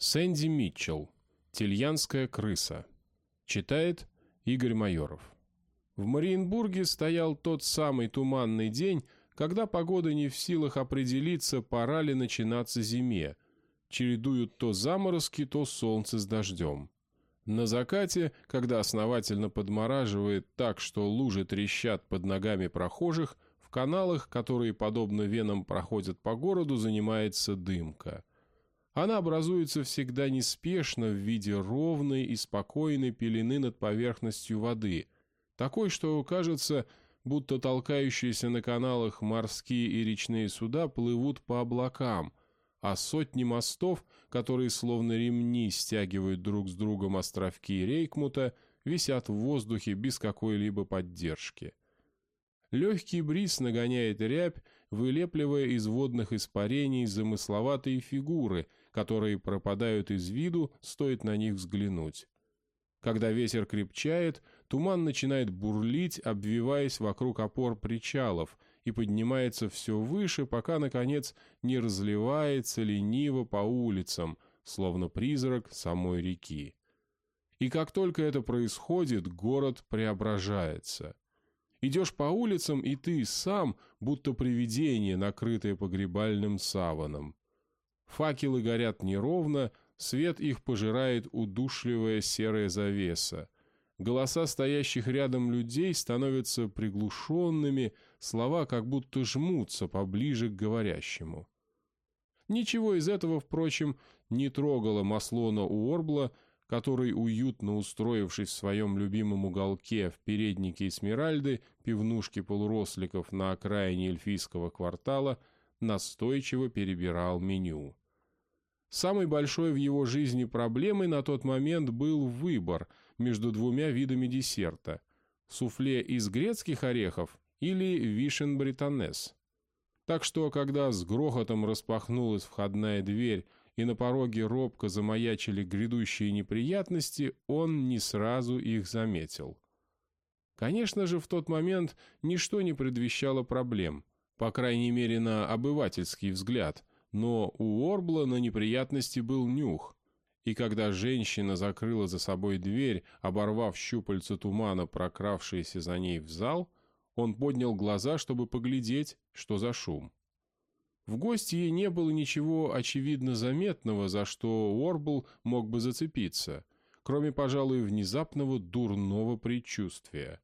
Сэнди Митчелл. Тельянская крыса. Читает Игорь Майоров. В Мариенбурге стоял тот самый туманный день, когда погода не в силах определиться, пора ли начинаться зиме. Чередуют то заморозки, то солнце с дождем. На закате, когда основательно подмораживает так, что лужи трещат под ногами прохожих, в каналах, которые, подобно венам, проходят по городу, занимается дымка. Она образуется всегда неспешно в виде ровной и спокойной пелены над поверхностью воды, такой, что кажется, будто толкающиеся на каналах морские и речные суда плывут по облакам, а сотни мостов, которые словно ремни стягивают друг с другом островки Рейкмута, висят в воздухе без какой-либо поддержки. Легкий бриз нагоняет рябь, вылепливая из водных испарений замысловатые фигуры, которые пропадают из виду, стоит на них взглянуть. Когда ветер крепчает, туман начинает бурлить, обвиваясь вокруг опор причалов, и поднимается все выше, пока, наконец, не разливается лениво по улицам, словно призрак самой реки. И как только это происходит, город преображается. Идешь по улицам, и ты сам, будто привидение, накрытое погребальным саваном. Факелы горят неровно, свет их пожирает удушливая серая завеса. Голоса стоящих рядом людей становятся приглушенными, слова как будто жмутся поближе к говорящему. Ничего из этого, впрочем, не трогало Маслона Уорбла, который, уютно устроившись в своем любимом уголке в переднике Эсмеральды, пивнушки полуросликов на окраине эльфийского квартала, настойчиво перебирал меню. Самой большой в его жизни проблемой на тот момент был выбор между двумя видами десерта – суфле из грецких орехов или вишен британес. Так что, когда с грохотом распахнулась входная дверь и на пороге робко замаячили грядущие неприятности, он не сразу их заметил. Конечно же, в тот момент ничто не предвещало проблем, по крайней мере на обывательский взгляд, но у Орбла на неприятности был нюх, и когда женщина закрыла за собой дверь, оборвав щупальца тумана, прокравшиеся за ней в зал, он поднял глаза, чтобы поглядеть, что за шум. В гостье не было ничего очевидно заметного, за что Уорбл мог бы зацепиться, кроме, пожалуй, внезапного дурного предчувствия.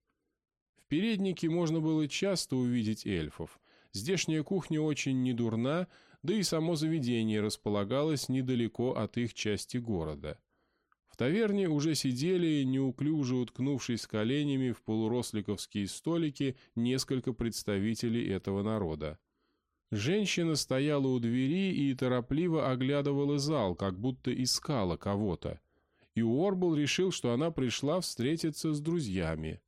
В переднике можно было часто увидеть эльфов. Здешняя кухня очень недурна, да и само заведение располагалось недалеко от их части города. В таверне уже сидели, неуклюже уткнувшись коленями в полуросликовские столики, несколько представителей этого народа. Женщина стояла у двери и торопливо оглядывала зал, как будто искала кого-то. И Уорбл решил, что она пришла встретиться с друзьями.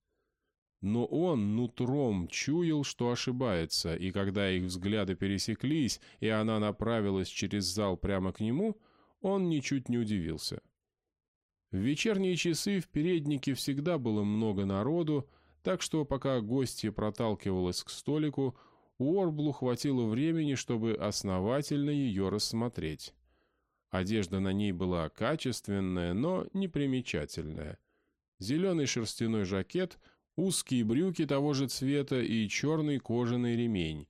Но он нутром чуял, что ошибается, и когда их взгляды пересеклись, и она направилась через зал прямо к нему, он ничуть не удивился. В вечерние часы в переднике всегда было много народу, так что пока гостья проталкивалась к столику, Уорблу хватило времени, чтобы основательно ее рассмотреть. Одежда на ней была качественная, но непримечательная. Зеленый шерстяной жакет, узкие брюки того же цвета и черный кожаный ремень,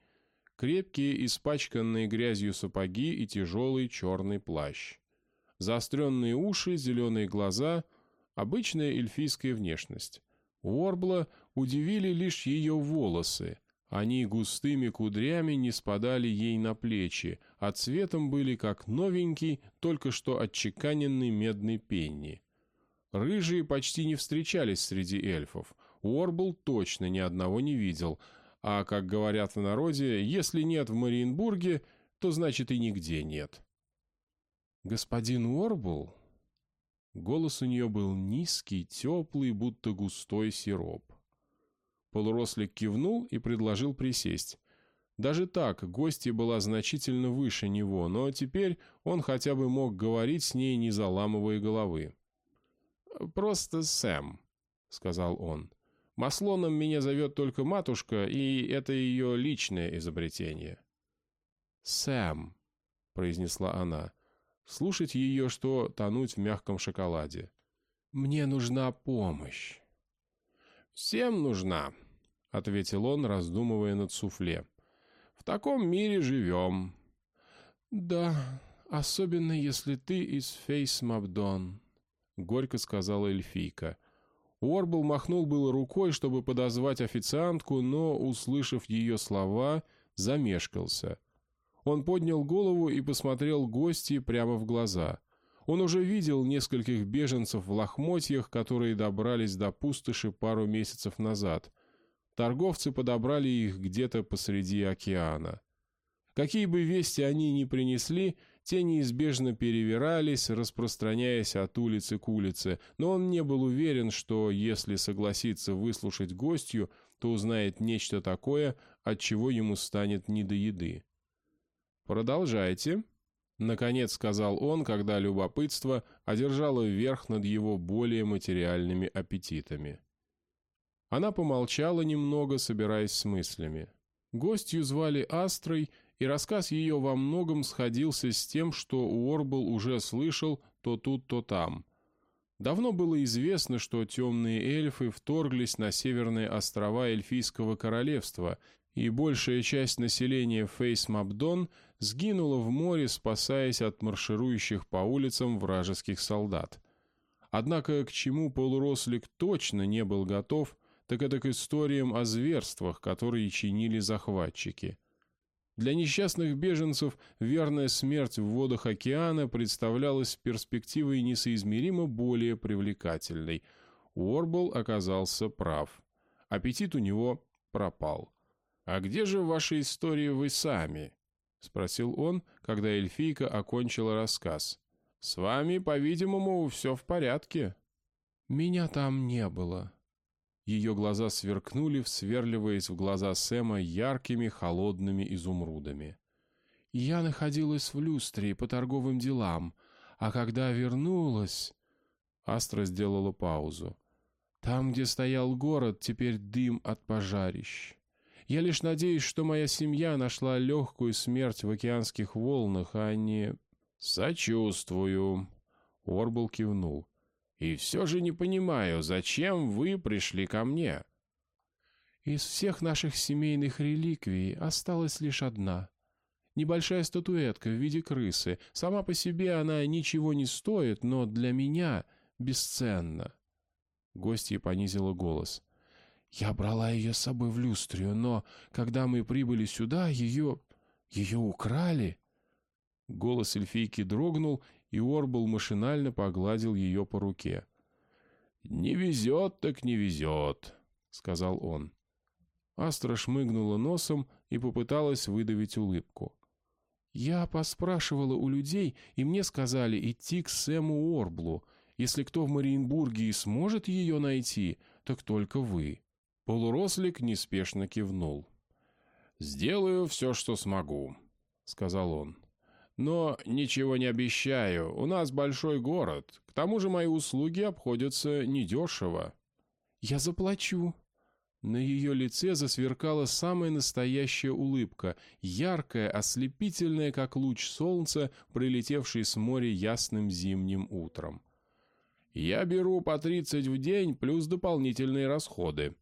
крепкие, испачканные грязью сапоги и тяжелый черный плащ. Заостренные уши, зеленые глаза — обычная эльфийская внешность. Уорбла удивили лишь ее волосы — они густыми кудрями не спадали ей на плечи, а цветом были как новенький, только что отчеканенный медный пенни. Рыжие почти не встречались среди эльфов. Уорбл точно ни одного не видел, а, как говорят в народе, если нет в Мариенбурге, то значит и нигде нет. «Господин Уорбл?» Голос у нее был низкий, теплый, будто густой сироп. Полурослик кивнул и предложил присесть. Даже так, гостья была значительно выше него, но теперь он хотя бы мог говорить с ней, не заламывая головы. «Просто Сэм», — сказал он. «Маслоном меня зовет только матушка, и это ее личное изобретение». «Сэм», — произнесла она. Слушать ее, что тонуть в мягком шоколаде. «Мне нужна помощь». «Всем нужна», — ответил он, раздумывая над суфле. «В таком мире живем». «Да, особенно если ты из Фейс Мабдон», — горько сказала эльфийка. Уорбл махнул было рукой, чтобы подозвать официантку, но, услышав ее слова, замешкался. Он поднял голову и посмотрел гости прямо в глаза. Он уже видел нескольких беженцев в лохмотьях, которые добрались до пустоши пару месяцев назад. Торговцы подобрали их где-то посреди океана. Какие бы вести они ни принесли, те неизбежно перевирались, распространяясь от улицы к улице, но он не был уверен, что если согласится выслушать гостью, то узнает нечто такое, от чего ему станет не до еды. «Продолжайте», Наконец сказал он, когда любопытство одержало верх над его более материальными аппетитами. Она помолчала немного, собираясь с мыслями. Гостью звали Астрой, и рассказ ее во многом сходился с тем, что Уорбл уже слышал то тут, то там. Давно было известно, что темные эльфы вторглись на северные острова Эльфийского королевства, и большая часть населения Фейс-Мабдон – сгинула в море, спасаясь от марширующих по улицам вражеских солдат. Однако к чему полурослик точно не был готов, так это к историям о зверствах, которые чинили захватчики. Для несчастных беженцев верная смерть в водах океана представлялась перспективой несоизмеримо более привлекательной. Уорбл оказался прав. Аппетит у него пропал. «А где же в вашей истории вы сами?» — спросил он, когда эльфийка окончила рассказ. «С вами, по-видимому, все в порядке». «Меня там не было». Ее глаза сверкнули, всверливаясь в глаза Сэма яркими, холодными изумрудами. «Я находилась в люстре по торговым делам, а когда вернулась...» Астра сделала паузу. «Там, где стоял город, теперь дым от пожарищ. Я лишь надеюсь, что моя семья нашла легкую смерть в океанских волнах, а не... «Сочувствую», — Орбл кивнул. «И все же не понимаю, зачем вы пришли ко мне?» «Из всех наших семейных реликвий осталась лишь одна. Небольшая статуэтка в виде крысы. Сама по себе она ничего не стоит, но для меня бесценна». Гостья понизила голос. Я брала ее с собой в люстрию, но, когда мы прибыли сюда, ее... ее украли». Голос эльфийки дрогнул, и Орбл машинально погладил ее по руке. «Не везет, так не везет», — сказал он. Астра шмыгнула носом и попыталась выдавить улыбку. «Я поспрашивала у людей, и мне сказали идти к Сэму Орблу. Если кто в Мариенбурге и сможет ее найти, так только вы». Полурослик неспешно кивнул. «Сделаю все, что смогу», — сказал он. «Но ничего не обещаю. У нас большой город. К тому же мои услуги обходятся недешево». «Я заплачу». На ее лице засверкала самая настоящая улыбка, яркая, ослепительная, как луч солнца, прилетевший с моря ясным зимним утром. «Я беру по тридцать в день плюс дополнительные расходы»,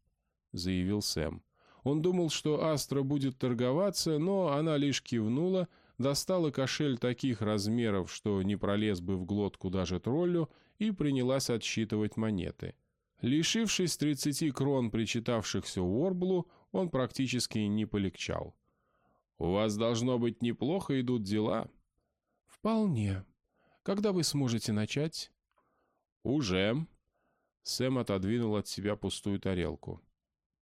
заявил Сэм. Он думал, что Астра будет торговаться, но она лишь кивнула, достала кошель таких размеров, что не пролез бы в глотку даже троллю, и принялась отсчитывать монеты. Лишившись тридцати крон, причитавшихся Уорблу, он практически не полегчал. «У вас, должно быть, неплохо идут дела?» «Вполне. Когда вы сможете начать?» «Уже». Сэм отодвинул от себя пустую тарелку.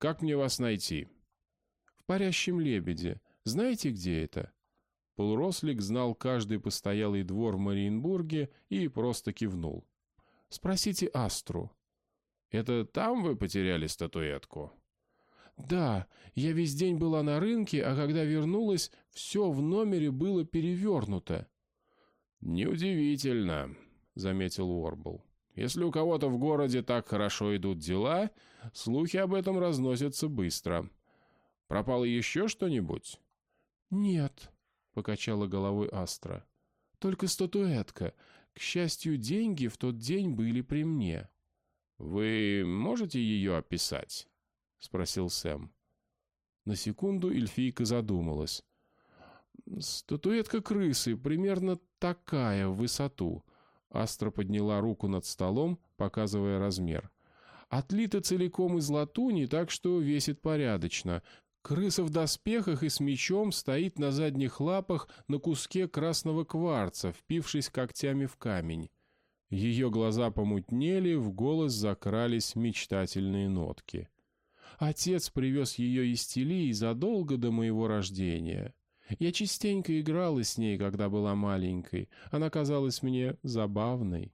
Как мне вас найти?» «В парящем лебеде. Знаете, где это?» Полурослик знал каждый постоялый двор в Мариенбурге и просто кивнул. «Спросите Астру». «Это там вы потеряли статуэтку?» «Да, я весь день была на рынке, а когда вернулась, все в номере было перевернуто». «Неудивительно», — заметил Уорбл. Если у кого-то в городе так хорошо идут дела, слухи об этом разносятся быстро. Пропало еще что-нибудь? Нет, покачала головой Астра. Только статуэтка. К счастью, деньги в тот день были при мне». «Вы можете ее описать?» — спросил Сэм. На секунду эльфийка задумалась. «Статуэтка крысы, примерно такая в высоту». Астра подняла руку над столом, показывая размер. «Отлита целиком из латуни, так что весит порядочно. Крыса в доспехах и с мечом стоит на задних лапах на куске красного кварца, впившись когтями в камень. Ее глаза помутнели, в голос закрались мечтательные нотки. Отец привез ее из Телии задолго до моего рождения. Я частенько играла с ней, когда была маленькой. Она казалась мне забавной.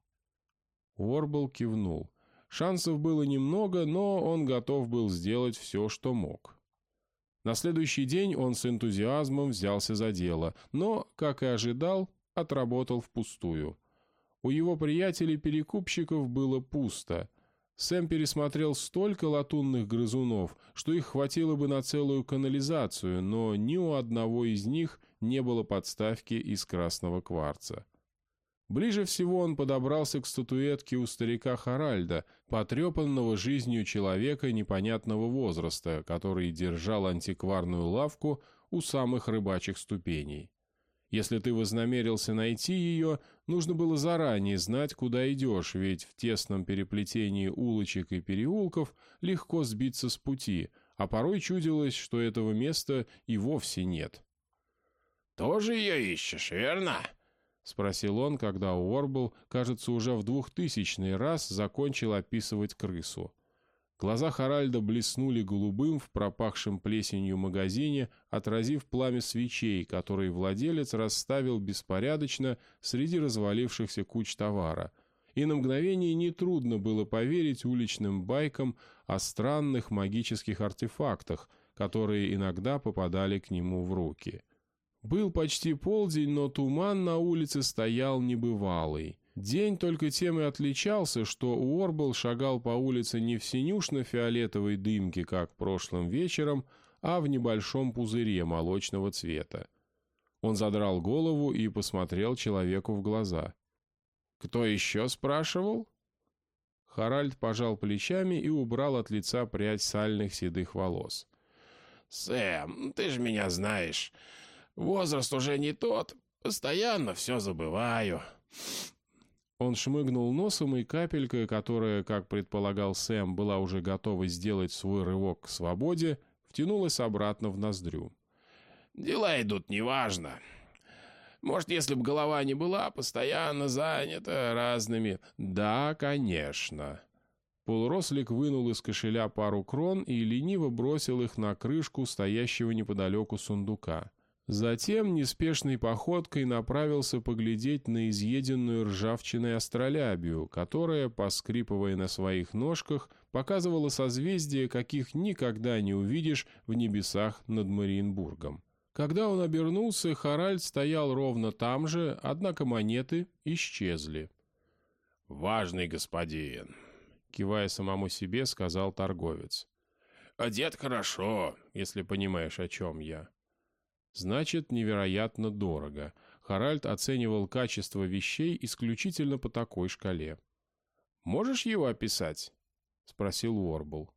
Уорбл кивнул. Шансов было немного, но он готов был сделать все, что мог. На следующий день он с энтузиазмом взялся за дело, но, как и ожидал, отработал впустую. У его приятелей-перекупщиков было пусто — Сэм пересмотрел столько латунных грызунов, что их хватило бы на целую канализацию, но ни у одного из них не было подставки из красного кварца. Ближе всего он подобрался к статуэтке у старика Харальда, потрепанного жизнью человека непонятного возраста, который держал антикварную лавку у самых рыбачьих ступеней. Если ты вознамерился найти ее, нужно было заранее знать, куда идешь, ведь в тесном переплетении улочек и переулков легко сбиться с пути, а порой чудилось, что этого места и вовсе нет. «Тоже ее ищешь, верно?» — спросил он, когда Уорбл, кажется, уже в двухтысячный раз закончил описывать крысу. Глаза Харальда блеснули голубым в пропахшем плесенью магазине, отразив пламя свечей, которые владелец расставил беспорядочно среди развалившихся куч товара. И на мгновение нетрудно было поверить уличным байкам о странных магических артефактах, которые иногда попадали к нему в руки. Был почти полдень, но туман на улице стоял небывалый. День только тем и отличался, что Уорбл шагал по улице не в синюшно-фиолетовой дымке, как прошлым вечером, а в небольшом пузыре молочного цвета. Он задрал голову и посмотрел человеку в глаза. «Кто еще спрашивал?» Харальд пожал плечами и убрал от лица прядь сальных седых волос. «Сэм, ты же меня знаешь. Возраст уже не тот. Постоянно все забываю. Он шмыгнул носом, и капелька, которая, как предполагал Сэм, была уже готова сделать свой рывок к свободе, втянулась обратно в ноздрю. «Дела идут неважно. Может, если бы голова не была постоянно занята разными...» «Да, конечно». Полурослик вынул из кошеля пару крон и лениво бросил их на крышку стоящего неподалеку сундука. Затем неспешной походкой направился поглядеть на изъеденную ржавчиной астролябию, которая, поскрипывая на своих ножках, показывала созвездия, каких никогда не увидишь в небесах над Мариенбургом. Когда он обернулся, Харальд стоял ровно там же, однако монеты исчезли. «Важный господин», — кивая самому себе, сказал торговец. «Одет хорошо, если понимаешь, о чем я». Значит, невероятно дорого. Харальд оценивал качество вещей исключительно по такой шкале. «Можешь его описать?» — спросил Уорбл.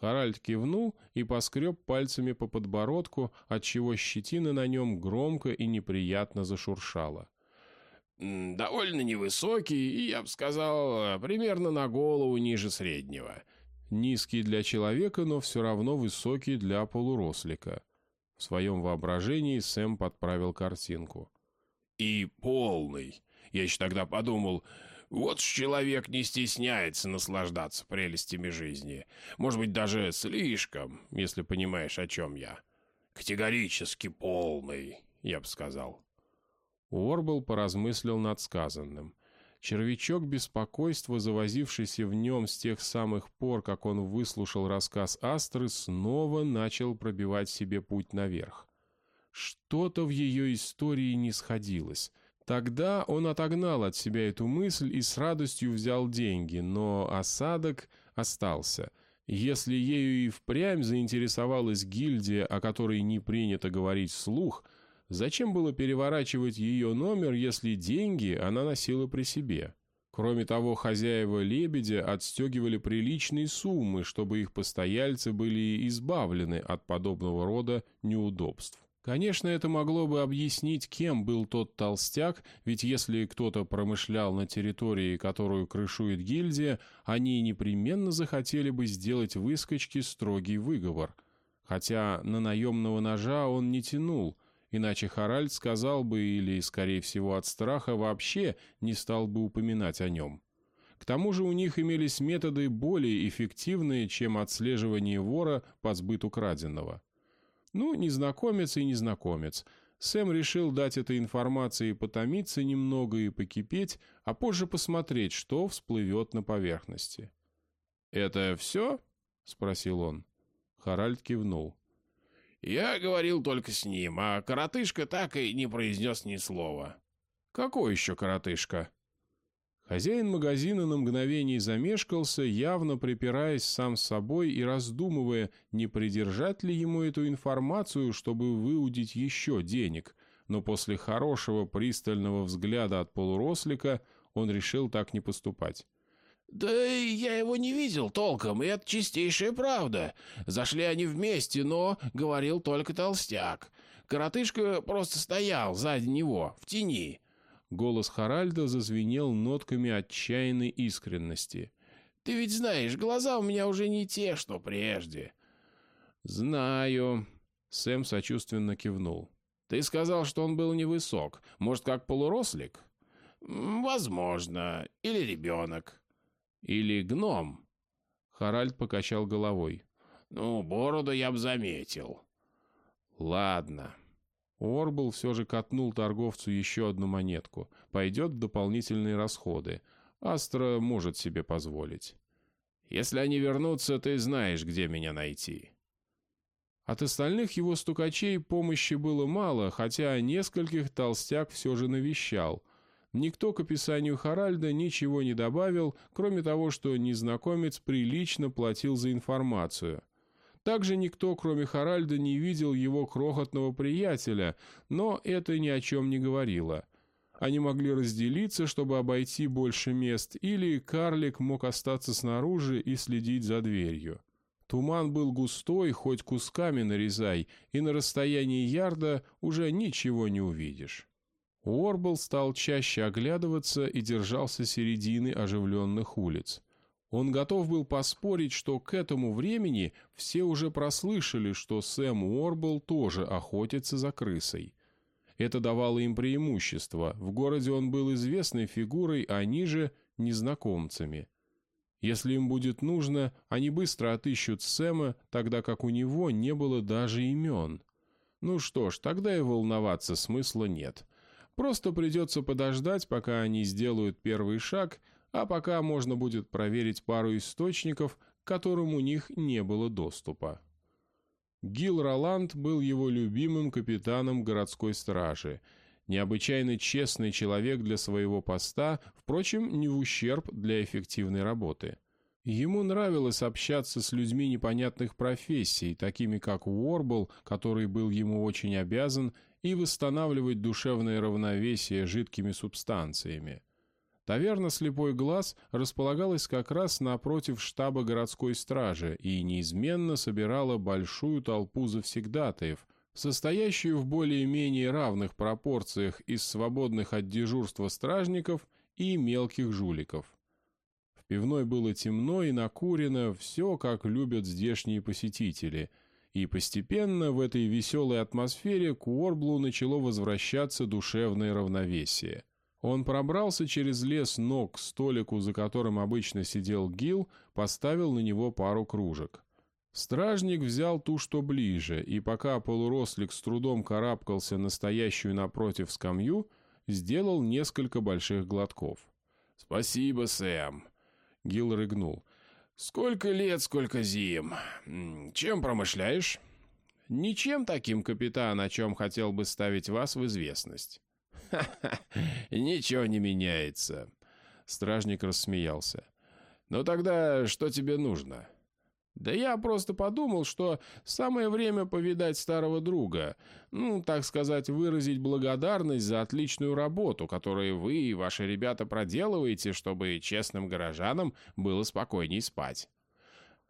Харальд кивнул и поскреб пальцами по подбородку, отчего щетина на нем громко и неприятно зашуршала. «Довольно невысокий и, я бы сказал, примерно на голову ниже среднего». Низкий для человека, но все равно высокий для полурослика. В своем воображении Сэм подправил картинку. «И полный. Я еще тогда подумал, вот ж человек не стесняется наслаждаться прелестями жизни. Может быть, даже слишком, если понимаешь, о чем я. Категорически полный, я бы сказал». Уорбл поразмыслил над сказанным. Червячок беспокойства, завозившийся в нем с тех самых пор, как он выслушал рассказ Астры, снова начал пробивать себе путь наверх. Что-то в ее истории не сходилось. Тогда он отогнал от себя эту мысль и с радостью взял деньги, но осадок остался. Если ею и впрямь заинтересовалась гильдия, о которой не принято говорить вслух, Зачем было переворачивать ее номер, если деньги она носила при себе? Кроме того, хозяева «Лебедя» отстегивали приличные суммы, чтобы их постояльцы были избавлены от подобного рода неудобств. Конечно, это могло бы объяснить, кем был тот толстяк, ведь если кто-то промышлял на территории, которую крышует гильдия, они непременно захотели бы сделать выскочке строгий выговор. Хотя на наемного ножа он не тянул, иначе Харальд сказал бы или, скорее всего, от страха вообще не стал бы упоминать о нем. К тому же у них имелись методы более эффективные, чем отслеживание вора по сбыту краденого. Ну, незнакомец и незнакомец. Сэм решил дать этой информации потомиться немного и покипеть, а позже посмотреть, что всплывет на поверхности. «Это все?» — спросил он. Харальд кивнул. «Я говорил только с ним, а коротышка так и не произнес ни слова». «Какой еще коротышка?» Хозяин магазина на мгновение замешкался, явно припираясь сам с собой и раздумывая, не придержать ли ему эту информацию, чтобы выудить еще денег, но после хорошего пристального взгляда от полурослика он решил так не поступать. «Да я его не видел толком, и это чистейшая правда. Зашли они вместе, но говорил только толстяк. Коротышка просто стоял сзади него, в тени». Голос Харальда зазвенел нотками отчаянной искренности. «Ты ведь знаешь, глаза у меня уже не те, что прежде». «Знаю», — Сэм сочувственно кивнул. «Ты сказал, что он был невысок. Может, как полурослик?» «Возможно. Или ребенок. Или гном». Харальд покачал головой. «Ну, бороду я бы заметил». «Ладно», Орбл все же катнул торговцу еще одну монетку. Пойдет в дополнительные расходы. Астра может себе позволить. Если они вернутся, ты знаешь, где меня найти. От остальных его стукачей помощи было мало, хотя нескольких толстяк все же навещал. Никто к описанию Харальда ничего не добавил, кроме того, что незнакомец прилично платил за информацию. Также никто, кроме Харальда, не видел его крохотного приятеля, но это ни о чем не говорило. Они могли разделиться, чтобы обойти больше мест, или карлик мог остаться снаружи и следить за дверью. Туман был густой, хоть кусками нарезай, и на расстоянии ярда уже ничего не увидишь. Уорбл стал чаще оглядываться и держался середины оживленных улиц. Он готов был поспорить, что к этому времени все уже прослышали, что Сэм Уорбл тоже охотится за крысой. Это давало им преимущество. В городе он был известной фигурой, а они же — незнакомцами. Если им будет нужно, они быстро отыщут Сэма, тогда как у него не было даже имен. Ну что ж, тогда и волноваться смысла нет. Просто придется подождать, пока они сделают первый шаг — а пока можно будет проверить пару источников, к которым у них не было доступа. Гил Роланд был его любимым капитаном городской стражи, необычайно честный человек для своего поста, впрочем, не в ущерб для эффективной работы. Ему нравилось общаться с людьми непонятных профессий, такими как Уорбл, который был ему очень обязан, и восстанавливать душевное равновесие жидкими субстанциями. Таверна «Слепой глаз» располагалась как раз напротив штаба городской стражи и неизменно собирала большую толпу завсегдатаев, состоящую в более-менее равных пропорциях из свободных от дежурства стражников и мелких жуликов. В пивной было темно и накурено, все, как любят здешние посетители, и постепенно в этой веселой атмосфере к Уорблу начало возвращаться душевное равновесие – он пробрался через лес ног к столику, за которым обычно сидел Гил, поставил на него пару кружек. Стражник взял ту, что ближе, и пока полурослик с трудом карабкался на стоящую напротив скамью, сделал несколько больших глотков. «Спасибо, Сэм», — Гил рыгнул. «Сколько лет, сколько зим. Чем промышляешь?» «Ничем таким, капитан, о чем хотел бы ставить вас в известность». «Ха-ха, ничего не меняется». Стражник рассмеялся. «Ну тогда что тебе нужно?» Да я просто подумал, что самое время повидать старого друга. Ну, так сказать, выразить благодарность за отличную работу, которую вы и ваши ребята проделываете, чтобы честным горожанам было спокойней спать.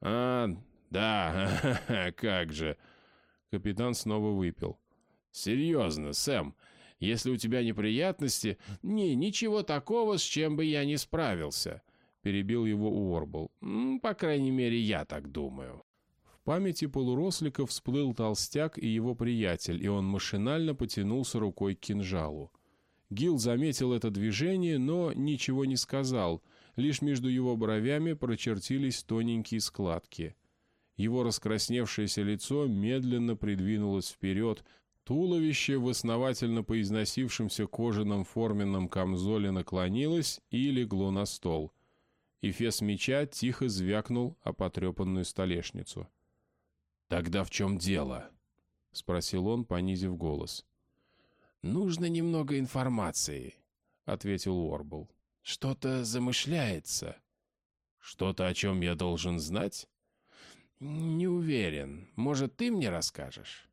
А, да, как же. Капитан снова выпил. Серьезно, Сэм, если у тебя неприятности... Не, ничего такого, с чем бы я не справился. Перебил его Уорбл. По крайней мере, я так думаю. В памяти полурослика всплыл толстяк и его приятель, и он машинально потянулся рукой к кинжалу. Гил заметил это движение, но ничего не сказал, лишь между его бровями прочертились тоненькие складки. Его раскрасневшееся лицо медленно придвинулось вперед, туловище в основательно поизносившемся кожаном форменном камзоле наклонилось и легло на стол — Эфес меча тихо звякнул о потрепанную столешницу. «Тогда в чем дело?» — спросил он, понизив голос. «Нужно немного информации», — ответил Уорбл. «Что-то замышляется». «Что-то, о чем я должен знать?» «Не уверен. Может, ты мне расскажешь?»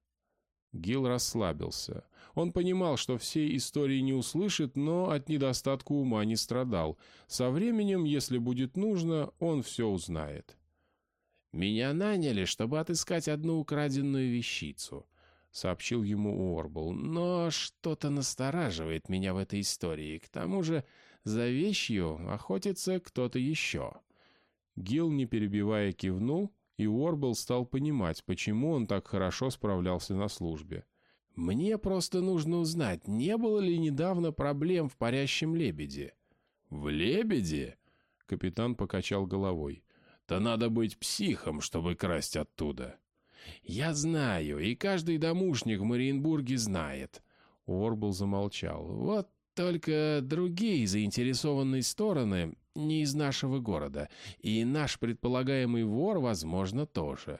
Гил расслабился. Он понимал, что всей истории не услышит, но от недостатка ума не страдал. Со временем, если будет нужно, он все узнает. «Меня наняли, чтобы отыскать одну украденную вещицу», — сообщил ему Уорбл. «Но что-то настораживает меня в этой истории. К тому же за вещью охотится кто-то еще». Гил, не перебивая, кивнул, и Уорбл стал понимать, почему он так хорошо справлялся на службе. «Мне просто нужно узнать, не было ли недавно проблем в парящем лебеде?» «В лебеде?» — капитан покачал головой. «То надо быть психом, чтобы красть оттуда». «Я знаю, и каждый домушник в Мариенбурге знает». Уорбл замолчал. «Вот только другие заинтересованные стороны не из нашего города, и наш предполагаемый вор, возможно, тоже.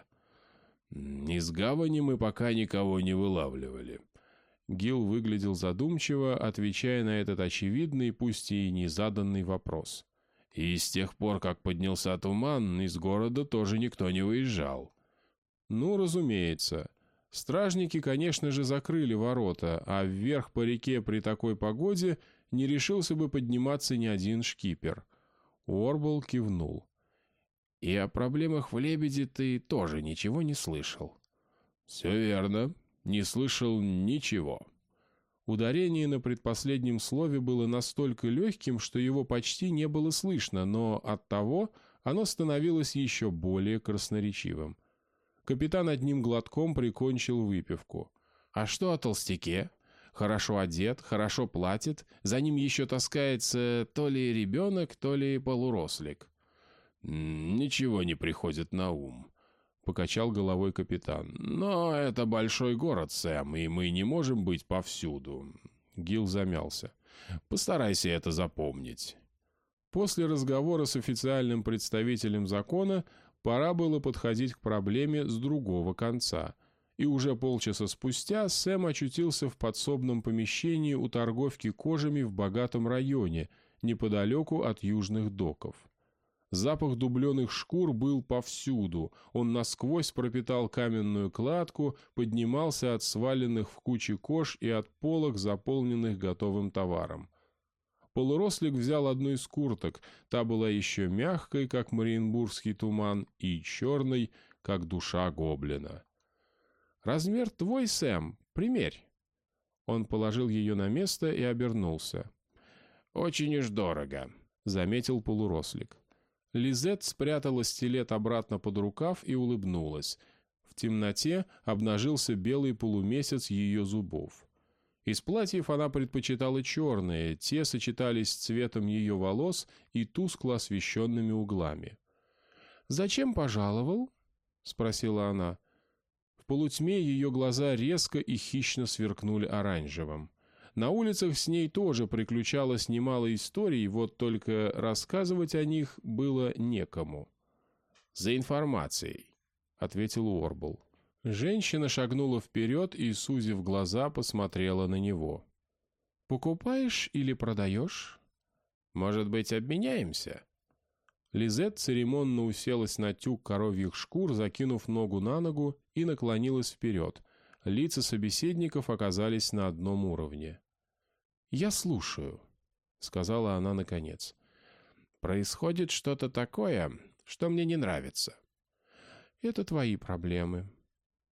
Из гавани мы пока никого не вылавливали. Гил выглядел задумчиво, отвечая на этот очевидный, пусть и незаданный вопрос. И с тех пор, как поднялся туман, из города тоже никто не выезжал. Ну, разумеется. Стражники, конечно же, закрыли ворота, а вверх по реке при такой погоде не решился бы подниматься ни один шкипер. Уорбл кивнул. «И о проблемах в «Лебеде» ты тоже ничего не слышал?» «Все верно. Не слышал ничего». Ударение на предпоследнем слове было настолько легким, что его почти не было слышно, но оттого оно становилось еще более красноречивым. Капитан одним глотком прикончил выпивку. «А что о толстяке?» Хорошо одет, хорошо платит, за ним еще таскается то ли ребенок, то ли полурослик. «Ничего не приходит на ум», — покачал головой капитан. «Но это большой город, Сэм, и мы не можем быть повсюду». Гил замялся. «Постарайся это запомнить». После разговора с официальным представителем закона пора было подходить к проблеме с другого конца — и уже полчаса спустя Сэм очутился в подсобном помещении у торговки кожами в богатом районе, неподалеку от южных доков. Запах дубленых шкур был повсюду, он насквозь пропитал каменную кладку, поднимался от сваленных в куче кож и от полок, заполненных готовым товаром. Полурослик взял одну из курток, та была еще мягкой, как мариенбургский туман, и черной, как душа гоблина. Размер твой, Сэм, примерь». Он положил ее на место и обернулся. «Очень уж дорого», — заметил полурослик. Лизет спрятала стилет обратно под рукав и улыбнулась. В темноте обнажился белый полумесяц ее зубов. Из платьев она предпочитала черные, те сочетались с цветом ее волос и тускло освещенными углами. «Зачем пожаловал?» — спросила она полутьме ее глаза резко и хищно сверкнули оранжевым. На улицах с ней тоже приключалось немало историй, вот только рассказывать о них было некому. «За информацией», — ответил Уорбл. Женщина шагнула вперед и, сузив глаза, посмотрела на него. «Покупаешь или продаешь?» «Может быть, обменяемся?» Лизет церемонно уселась на тюк коровьих шкур, закинув ногу на ногу и наклонилась вперед. Лица собеседников оказались на одном уровне. «Я слушаю», — сказала она наконец. «Происходит что-то такое, что мне не нравится». «Это твои проблемы».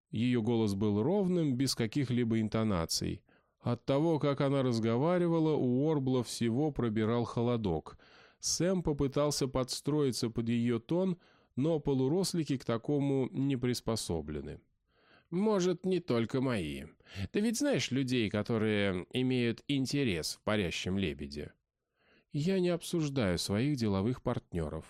Ее голос был ровным, без каких-либо интонаций. От того, как она разговаривала, у Орбла всего пробирал холодок — Сэм попытался подстроиться под ее тон, но полурослики к такому не приспособлены. «Может, не только мои. Ты ведь знаешь людей, которые имеют интерес в парящем лебеде?» «Я не обсуждаю своих деловых партнеров».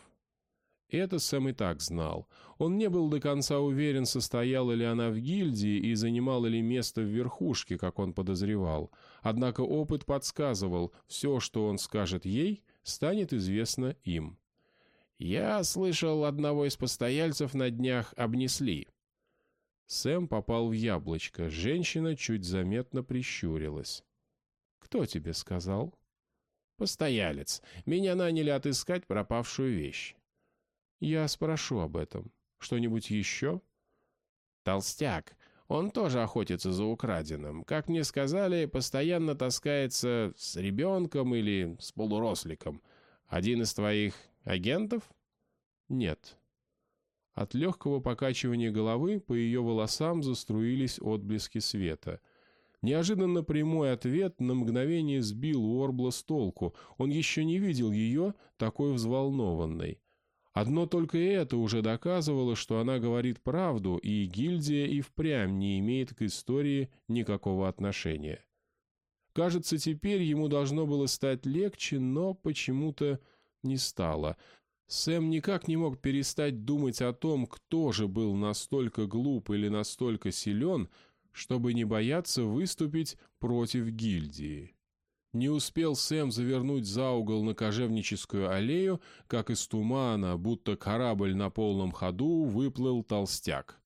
Это Сэм и так знал. Он не был до конца уверен, состояла ли она в гильдии и занимала ли место в верхушке, как он подозревал. Однако опыт подсказывал, все, что он скажет ей, станет известно им. «Я слышал, одного из постояльцев на днях обнесли». Сэм попал в яблочко. Женщина чуть заметно прищурилась. «Кто тебе сказал?» «Постоялец. Меня наняли отыскать пропавшую вещь». «Я спрошу об этом. Что-нибудь еще?» «Толстяк. Он тоже охотится за украденным. Как мне сказали, постоянно таскается с ребенком или с полуросликом. Один из твоих агентов? Нет. От легкого покачивания головы по ее волосам заструились отблески света. Неожиданно прямой ответ на мгновение сбил Уорбла с толку. Он еще не видел ее такой взволнованной. Одно только это уже доказывало, что она говорит правду, и гильдия и впрямь не имеет к истории никакого отношения. Кажется, теперь ему должно было стать легче, но почему-то не стало. Сэм никак не мог перестать думать о том, кто же был настолько глуп или настолько силен, чтобы не бояться выступить против гильдии. Не успел Сэм завернуть за угол на кожевническую аллею, как из тумана, будто корабль на полном ходу, выплыл толстяк.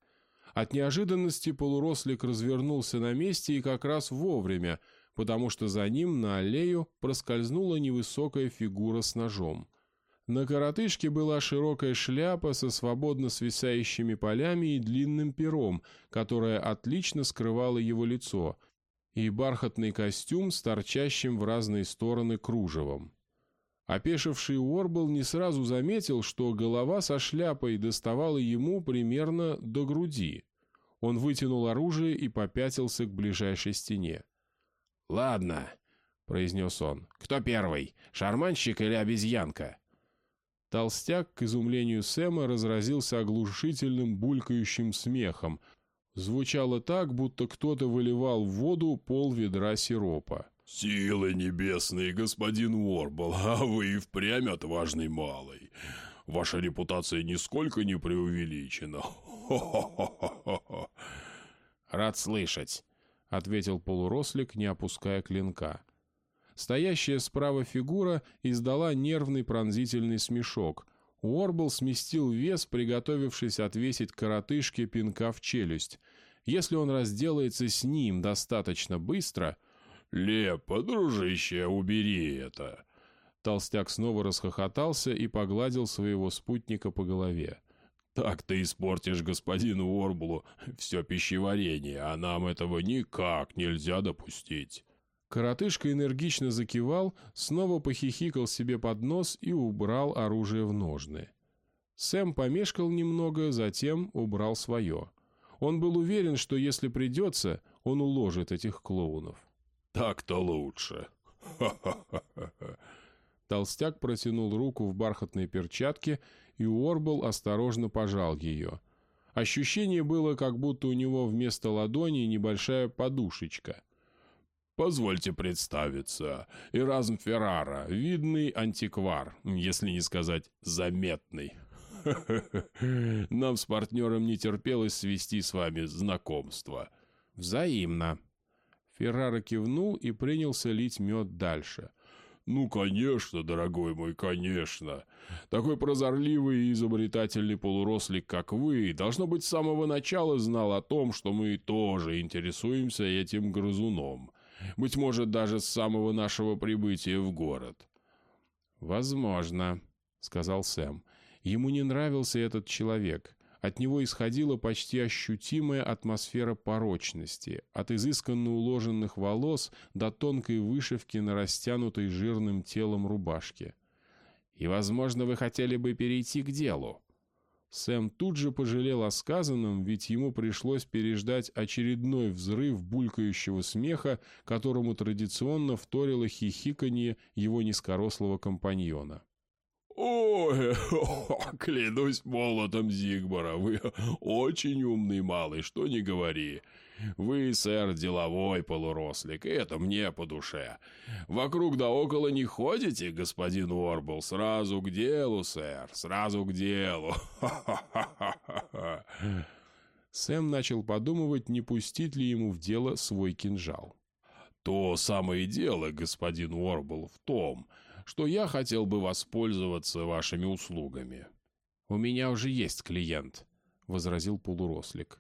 От неожиданности полурослик развернулся на месте и как раз вовремя, потому что за ним на аллею проскользнула невысокая фигура с ножом. На коротышке была широкая шляпа со свободно свисающими полями и длинным пером, которая отлично скрывала его лицо — и бархатный костюм с торчащим в разные стороны кружевом. Опешивший Уорбл не сразу заметил, что голова со шляпой доставала ему примерно до груди. Он вытянул оружие и попятился к ближайшей стене. «Ладно», — произнес он. «Кто первый, шарманщик или обезьянка?» Толстяк, к изумлению Сэма, разразился оглушительным булькающим смехом, Звучало так, будто кто-то выливал в воду пол ведра сиропа. «Силы небесные, господин Уорбл, а вы и впрямь отважный малый. Ваша репутация нисколько не преувеличена. Хо-хо-хо-хо-хо!» «Рад слышать», — ответил полурослик, не опуская клинка. Стоящая справа фигура издала нервный пронзительный смешок, Уорбл сместил вес, приготовившись отвесить коротышке пинка в челюсть. Если он разделается с ним достаточно быстро... «Лепо, дружище, убери это!» Толстяк снова расхохотался и погладил своего спутника по голове. «Так ты испортишь господину Уорблу все пищеварение, а нам этого никак нельзя допустить». Коротышка энергично закивал, снова похихикал себе под нос и убрал оружие в ножны. Сэм помешкал немного, затем убрал свое. Он был уверен, что если придется, он уложит этих клоунов. «Так-то лучше!» Толстяк протянул руку в бархатной перчатке, и Уорбл осторожно пожал ее. Ощущение было, как будто у него вместо ладони небольшая подушечка — Позвольте представиться. Иразм Феррара, видный антиквар, если не сказать заметный. Нам с партнером не терпелось свести с вами знакомство. Взаимно. Феррара кивнул и принялся лить мед дальше. «Ну, конечно, дорогой мой, конечно. Такой прозорливый и изобретательный полурослик, как вы, должно быть, с самого начала знал о том, что мы тоже интересуемся этим грызуном. Быть может, даже с самого нашего прибытия в город. Возможно. сказал Сэм. Ему не нравился этот человек. От него исходила почти ощутимая атмосфера порочности, от изысканно уложенных волос до тонкой вышивки на растянутой жирным телом рубашке. «И, возможно, вы хотели бы перейти к делу», Сэм тут же пожалел о сказанном, ведь ему пришлось переждать очередной взрыв булькающего смеха, которому традиционно вторило хихиканье его низкорослого компаньона. «Ой, клянусь молотом Зигбора, вы очень умный малый, что не говори. Вы, сэр, деловой полурослик, и это мне по душе. Вокруг да около не ходите, господин Уорбл, сразу к делу, сэр, сразу к делу. Сэм начал подумывать, не пустить ли ему в дело свой кинжал. «То самое дело, господин Уорбл, в том, что я хотел бы воспользоваться вашими услугами». «У меня уже есть клиент», — возразил полурослик.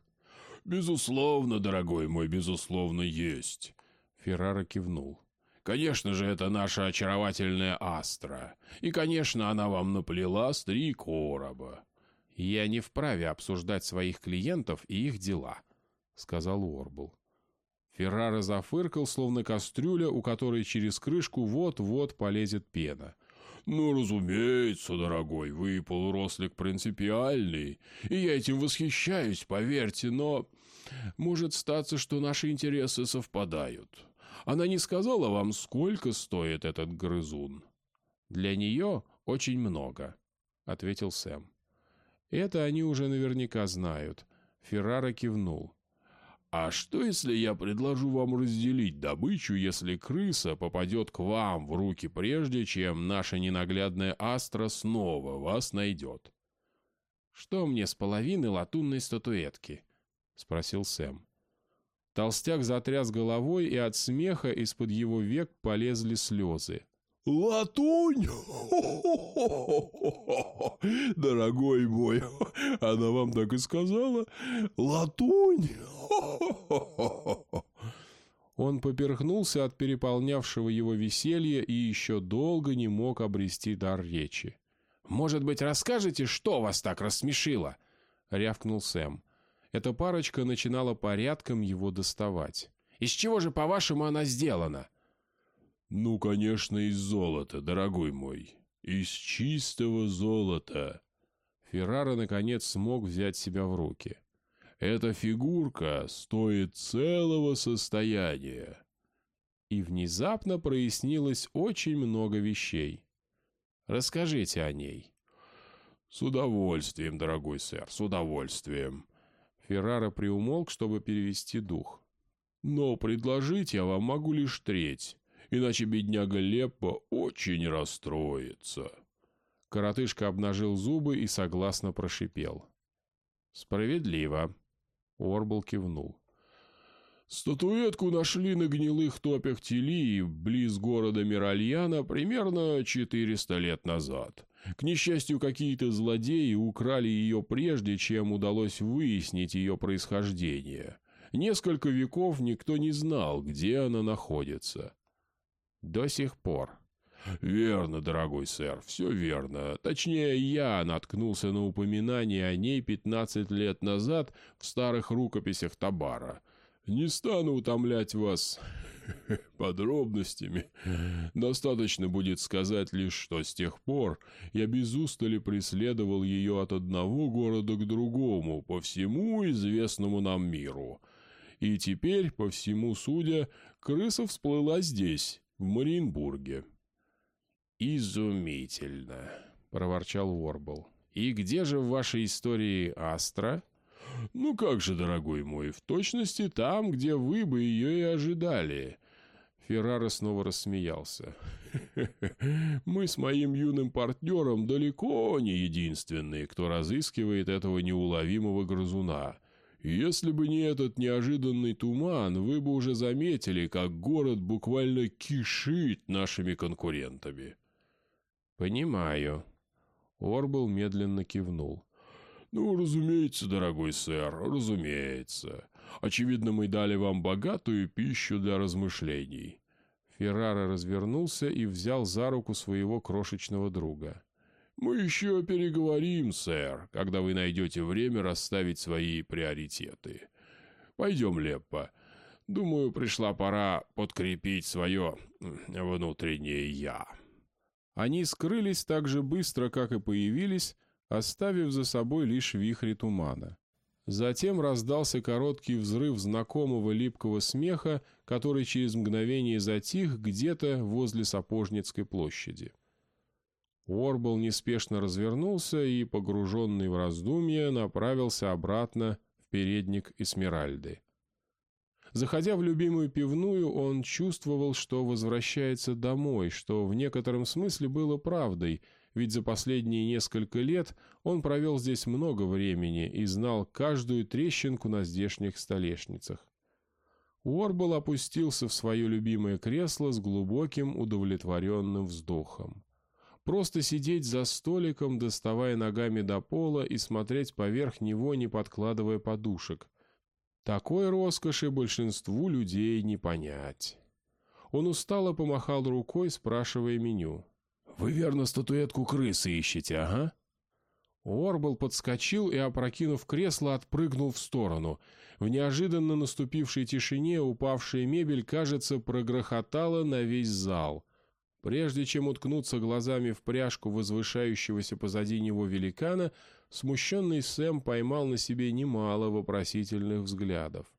«Безусловно, дорогой мой, безусловно, есть». Феррара кивнул. «Конечно же, это наша очаровательная Астра. И, конечно, она вам наплела с три короба». «Я не вправе обсуждать своих клиентов и их дела», — сказал Уорбл. Феррара зафыркал, словно кастрюля, у которой через крышку вот-вот полезет пена. «Ну, разумеется, дорогой, вы полурослик принципиальный, и я этим восхищаюсь, поверьте, но может статься, что наши интересы совпадают. Она не сказала вам, сколько стоит этот грызун?» «Для нее очень много», — ответил Сэм. «Это они уже наверняка знают». Феррара кивнул. «А что, если я предложу вам разделить добычу, если крыса попадет к вам в руки прежде, чем наша ненаглядная Астра снова вас найдет?» «Что мне с половины латунной статуэтки?» — спросил Сэм. Толстяк затряс головой, и от смеха из-под его век полезли слезы. «Латунь! Дорогой мой, она вам так и сказала? Латунь! Он поперхнулся от переполнявшего его веселья и еще долго не мог обрести дар речи. «Может быть, расскажете, что вас так рассмешило?» — рявкнул Сэм. Эта парочка начинала порядком его доставать. «Из чего же, по-вашему, она сделана?» «Ну, конечно, из золота, дорогой мой. Из чистого золота». Феррара, наконец, смог взять себя в руки. Эта фигурка стоит целого состояния. И внезапно прояснилось очень много вещей. Расскажите о ней. С удовольствием, дорогой сэр, с удовольствием. Феррара приумолк, чтобы перевести дух. Но предложить я вам могу лишь треть, иначе бедняга Леппо очень расстроится. Коротышка обнажил зубы и согласно прошипел. «Справедливо», Орбл кивнул. Статуэтку нашли на гнилых топях Телии, близ города Миральяна, примерно 400 лет назад. К несчастью, какие-то злодеи украли ее прежде, чем удалось выяснить ее происхождение. Несколько веков никто не знал, где она находится. До сих пор. «Верно, дорогой сэр, все верно. Точнее, я наткнулся на упоминание о ней 15 лет назад в старых рукописях Табара. Не стану утомлять вас подробностями. Достаточно будет сказать лишь, что с тех пор я без устали преследовал ее от одного города к другому, по всему известному нам миру. И теперь, по всему судя, крыса всплыла здесь, в Мариенбурге. «Изумительно!» — проворчал Ворбл. «И где же в вашей истории Астра?» «Ну как же, дорогой мой, в точности там, где вы бы ее и ожидали». Феррара снова рассмеялся. «Мы с моим юным партнером далеко не единственные, кто разыскивает этого неуловимого грызуна. Если бы не этот неожиданный туман, вы бы уже заметили, как город буквально кишит нашими конкурентами». «Понимаю». Орбл медленно кивнул. «Ну, разумеется, дорогой сэр, разумеется. Очевидно, мы дали вам богатую пищу для размышлений». Феррара развернулся и взял за руку своего крошечного друга. «Мы еще переговорим, сэр, когда вы найдете время расставить свои приоритеты. Пойдем, Леппа. Думаю, пришла пора подкрепить свое внутреннее «я». Они скрылись так же быстро, как и появились, оставив за собой лишь вихри тумана. Затем раздался короткий взрыв знакомого липкого смеха, который через мгновение затих где-то возле Сапожницкой площади. Уорбл неспешно развернулся и, погруженный в раздумья, направился обратно в передник Эсмеральды. Заходя в любимую пивную, он чувствовал, что возвращается домой, что в некотором смысле было правдой, ведь за последние несколько лет он провел здесь много времени и знал каждую трещинку на здешних столешницах. Уорбл опустился в свое любимое кресло с глубоким удовлетворенным вздохом. Просто сидеть за столиком, доставая ногами до пола и смотреть поверх него, не подкладывая подушек. Такой роскоши большинству людей не понять. Он устало помахал рукой, спрашивая меню. «Вы верно статуэтку крысы ищете, ага?» Орбл подскочил и, опрокинув кресло, отпрыгнул в сторону. В неожиданно наступившей тишине упавшая мебель, кажется, прогрохотала на весь зал. Прежде чем уткнуться глазами в пряжку возвышающегося позади него великана, смущенный Сэм поймал на себе немало вопросительных взглядов.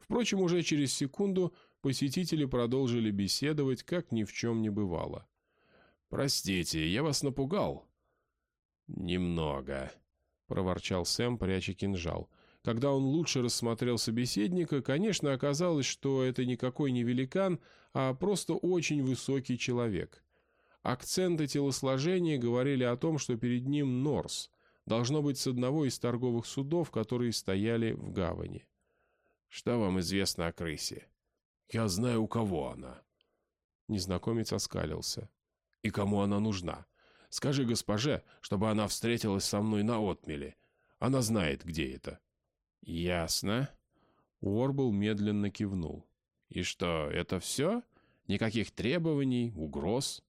Впрочем, уже через секунду посетители продолжили беседовать, как ни в чем не бывало. «Простите, я вас напугал?» «Немного», — проворчал Сэм, пряча кинжал. Когда он лучше рассмотрел собеседника, конечно, оказалось, что это никакой не великан, а просто очень высокий человек. Акценты телосложения говорили о том, что перед ним Норс, должно быть с одного из торговых судов, которые стояли в гавани. «Что вам известно о крысе?» «Я знаю, у кого она». Незнакомец оскалился. «И кому она нужна? Скажи госпоже, чтобы она встретилась со мной на отмеле. Она знает, где это». «Ясно». Уорбл медленно кивнул. «И что, это все? Никаких требований, угроз?»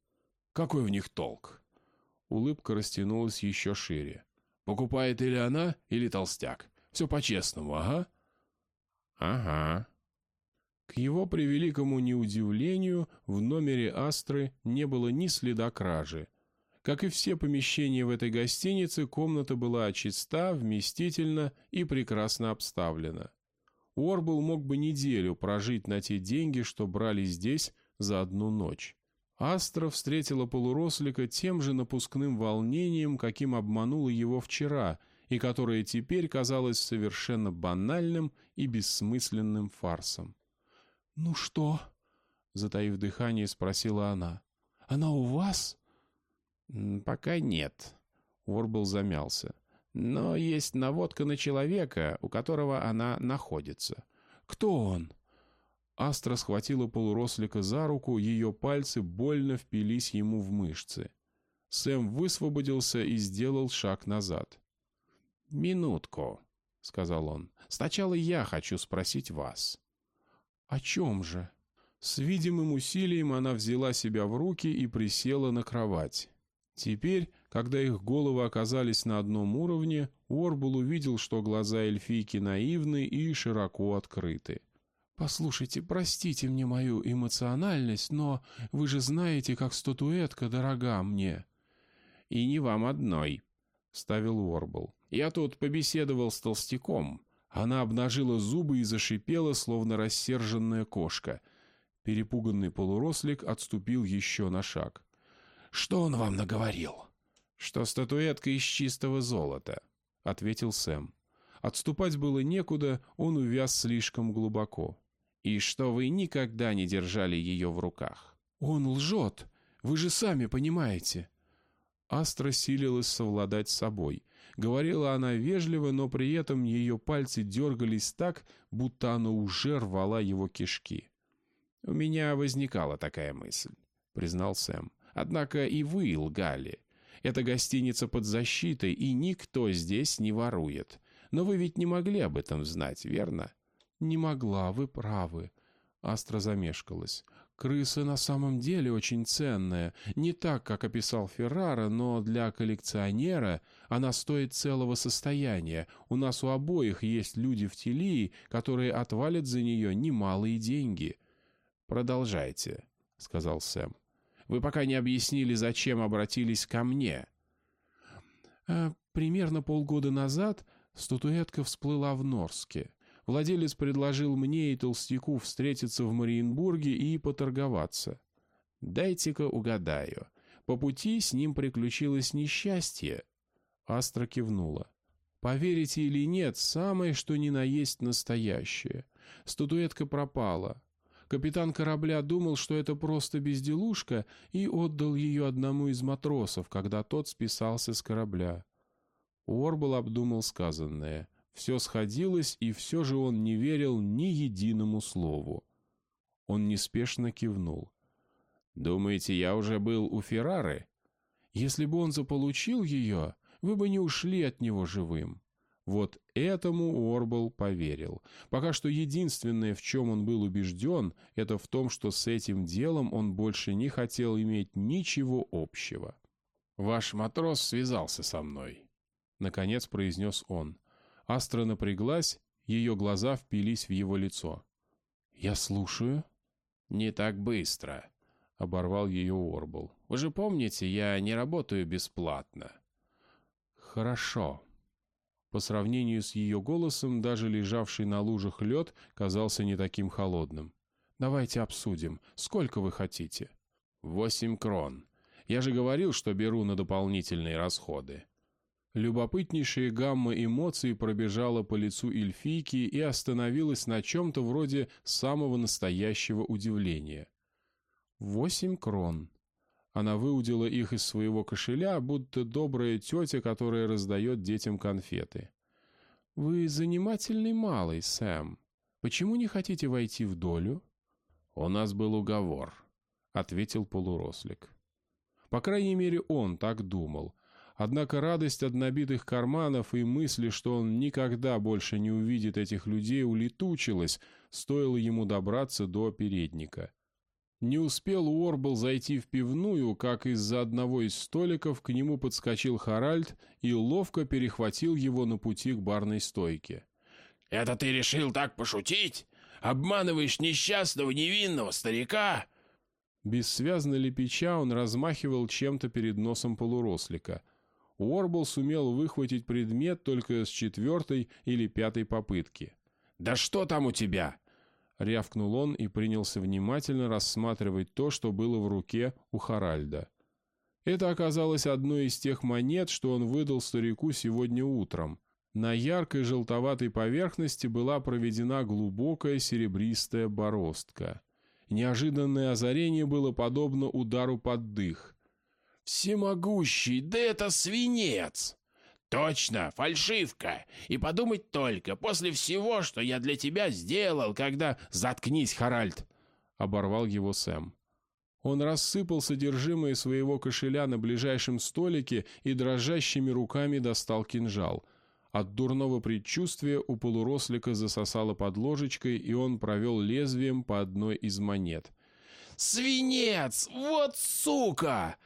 «Какой в них толк?» Улыбка растянулась еще шире. «Покупает или она, или толстяк. Все по-честному, ага?» «Ага». К его превеликому неудивлению в номере «Астры» не было ни следа кражи. Как и все помещения в этой гостинице, комната была чиста, вместительна и прекрасно обставлена. Уорбл мог бы неделю прожить на те деньги, что брали здесь за одну ночь. Астра встретила полурослика тем же напускным волнением, каким обманула его вчера, и которое теперь казалось совершенно банальным и бессмысленным фарсом. «Ну что?» — затаив дыхание, спросила она. «Она у вас?» «Пока нет», — Уорбл замялся. Но есть наводка на человека, у которого она находится. Кто он? Астра схватила полурослика за руку, ее пальцы больно впились ему в мышцы. Сэм высвободился и сделал шаг назад. «Минутку», — сказал он. «Сначала я хочу спросить вас». «О чем же?» С видимым усилием она взяла себя в руки и присела на кровать. Теперь, когда их головы оказались на одном уровне, Уорбул увидел, что глаза эльфийки наивны и широко открыты. «Послушайте, простите мне мою эмоциональность, но вы же знаете, как статуэтка дорога мне». «И не вам одной», — ставил Уорбл. «Я тут побеседовал с толстяком». Она обнажила зубы и зашипела, словно рассерженная кошка. Перепуганный полурослик отступил еще на шаг. Что он вам наговорил?» «Что статуэтка из чистого золота», — ответил Сэм. Отступать было некуда, он увяз слишком глубоко. «И что вы никогда не держали ее в руках?» «Он лжет! Вы же сами понимаете!» Астра силилась совладать с собой. Говорила она вежливо, но при этом ее пальцы дергались так, будто она уже рвала его кишки. «У меня возникала такая мысль», — признал Сэм. Однако и вы лгали. Эта гостиница под защитой, и никто здесь не ворует. Но вы ведь не могли об этом знать, верно? Не могла, вы правы. Астра замешкалась. Крыса на самом деле очень ценная. Не так, как описал Феррара, но для коллекционера она стоит целого состояния. У нас у обоих есть люди в Телии, которые отвалят за нее немалые деньги. «Продолжайте», — сказал Сэм. «Вы пока не объяснили, зачем обратились ко мне». А, примерно полгода назад статуэтка всплыла в Норске. Владелец предложил мне и толстяку встретиться в Мариенбурге и поторговаться. Дайте-ка угадаю. По пути с ним приключилось несчастье. Астра кивнула. Поверите или нет, самое что ни на есть настоящее. Статуэтка пропала. Капитан корабля думал, что это просто безделушка, и отдал ее одному из матросов, когда тот списался с корабля. Уорбл обдумал сказанное. Все сходилось, и все же он не верил ни единому слову. Он неспешно кивнул. «Думаете, я уже был у Феррары? Если бы он заполучил ее, вы бы не ушли от него живым». Вот этому Орбл поверил. Пока что единственное, в чем он был убежден, это в том, что с этим делом он больше не хотел иметь ничего общего. «Ваш матрос связался со мной», — наконец произнес он. Астра напряглась, ее глаза впились в его лицо. «Я слушаю». «Не так быстро», — оборвал ее Орбл. «Вы же помните, я не работаю бесплатно». «Хорошо». По сравнению с ее голосом, даже лежавший на лужах лед казался не таким холодным. «Давайте обсудим. Сколько вы хотите?» «Восемь крон. Я же говорил, что беру на дополнительные расходы». Любопытнейшая гамма эмоций пробежала по лицу эльфийки и остановилась на чем-то вроде самого настоящего удивления. Восемь крон. Она выудила их из своего кошеля, будто добрая тетя, которая раздает детям конфеты. «Вы занимательный малый, Сэм. Почему не хотите войти в долю?» «У нас был уговор», — ответил полурослик. По крайней мере, он так думал — Однако радость от набитых карманов и мысли, что он никогда больше не увидит этих людей, улетучилась, стоило ему добраться до передника. Не успел Уорбл зайти в пивную, как из-за одного из столиков к нему подскочил Харальд и ловко перехватил его на пути к барной стойке. «Это ты решил так пошутить? Обманываешь несчастного невинного старика?» Бессвязно лепеча он размахивал чем-то перед носом полурослика. Уорбл сумел выхватить предмет только с четвертой или пятой попытки. «Да что там у тебя?» Рявкнул он и принялся внимательно рассматривать то, что было в руке у Харальда. Это оказалось одной из тех монет, что он выдал старику сегодня утром. На яркой желтоватой поверхности была проведена глубокая серебристая бороздка. Неожиданное озарение было подобно удару под дых. Всемогущий, да это свинец! Точно, фальшивка. И подумать только, после всего, что я для тебя сделал, когда... Заткнись, Харальд! Оборвал его Сэм. Он рассыпал содержимое своего кошеля на ближайшем столике и дрожащими руками достал кинжал. От дурного предчувствия у полурослика засосало под ложечкой, и он провел лезвием по одной из монет. «Свинец! Вот сука!»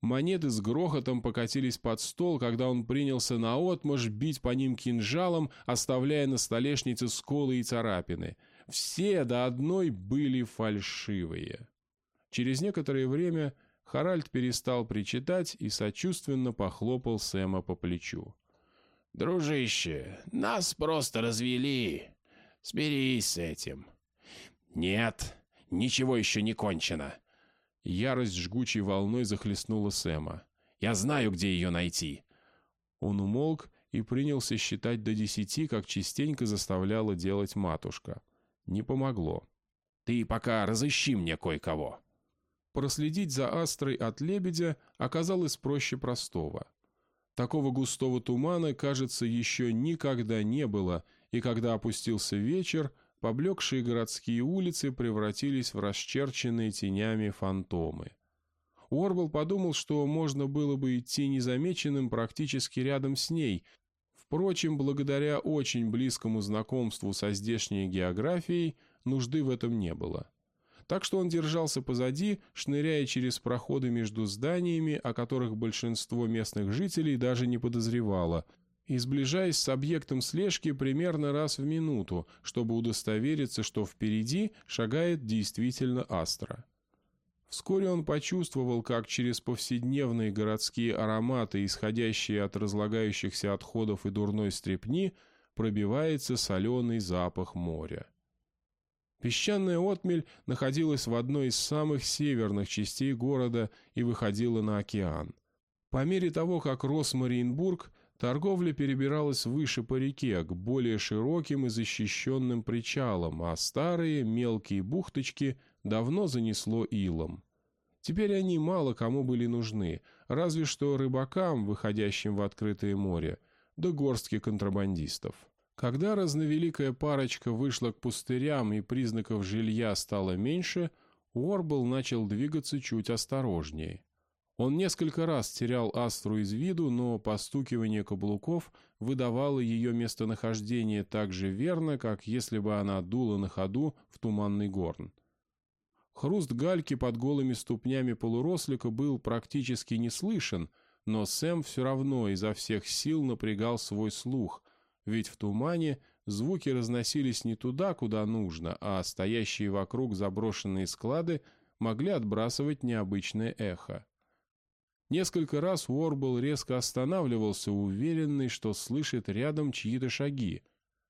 Монеты с грохотом покатились под стол, когда он принялся наотмашь бить по ним кинжалом, оставляя на столешнице сколы и царапины. Все до одной были фальшивые. Через некоторое время Харальд перестал причитать и сочувственно похлопал Сэма по плечу. «Дружище, нас просто развели. Смирись с этим». «Нет, ничего еще не кончено», Ярость жгучей волной захлестнула Сэма. «Я знаю, где ее найти!» Он умолк и принялся считать до десяти, как частенько заставляла делать матушка. Не помогло. «Ты пока разыщи мне кое-кого!» Проследить за астрой от лебедя оказалось проще простого. Такого густого тумана, кажется, еще никогда не было, и когда опустился вечер, поблекшие городские улицы превратились в расчерченные тенями фантомы. Уорбл подумал, что можно было бы идти незамеченным практически рядом с ней. Впрочем, благодаря очень близкому знакомству со здешней географией, нужды в этом не было. так что он держался позади, шныряя через проходы между зданиями, о которых большинство местных жителей даже не подозревало, и сближаясь с объектом слежки примерно раз в минуту, чтобы удостовериться, что впереди шагает действительно Астра. Вскоре он почувствовал, как через повседневные городские ароматы, исходящие от разлагающихся отходов и дурной стрепни, пробивается соленый запах моря. Песчаная отмель находилась в одной из самых северных частей города и выходила на океан. По мере того, как рос Мариенбург, торговля перебиралась выше по реке, к более широким и защищенным причалам, а старые мелкие бухточки давно занесло илом. Теперь они мало кому были нужны, разве что рыбакам, выходящим в открытое море, да горстки контрабандистов. Когда разновеликая парочка вышла к пустырям и признаков жилья стало меньше, Уорбл начал двигаться чуть осторожнее. Он несколько раз терял Астру из виду, но постукивание каблуков выдавало ее местонахождение так же верно, как если бы она дула на ходу в туманный горн. Хруст гальки под голыми ступнями полурослика был практически не слышен, но Сэм все равно изо всех сил напрягал свой слух, ведь в тумане звуки разносились не туда, куда нужно, а стоящие вокруг заброшенные склады могли отбрасывать необычное эхо. Несколько раз Уорбл резко останавливался, уверенный, что слышит рядом чьи-то шаги,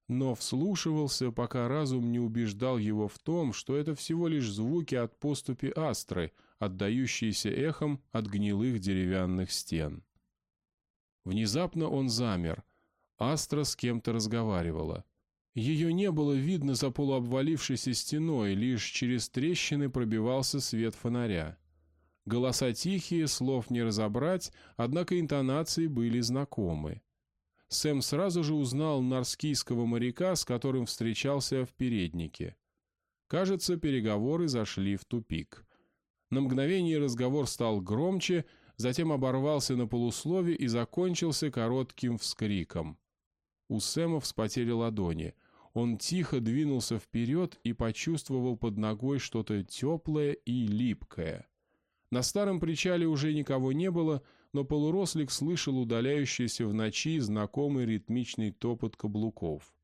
но вслушивался, пока разум не убеждал его в том, что это всего лишь звуки от поступи астры, отдающиеся эхом от гнилых деревянных стен. Внезапно он замер, Астра с кем-то разговаривала. Ее не было видно за полуобвалившейся стеной, лишь через трещины пробивался свет фонаря. Голоса тихие, слов не разобрать, однако интонации были знакомы. Сэм сразу же узнал нарскийского моряка, с которым встречался в переднике. Кажется, переговоры зашли в тупик. На мгновение разговор стал громче, затем оборвался на полуслове и закончился коротким вскриком. У Сэма вспотели ладони. Он тихо двинулся вперед и почувствовал под ногой что-то теплое и липкое. На старом причале уже никого не было, но полурослик слышал удаляющийся в ночи знакомый ритмичный топот каблуков.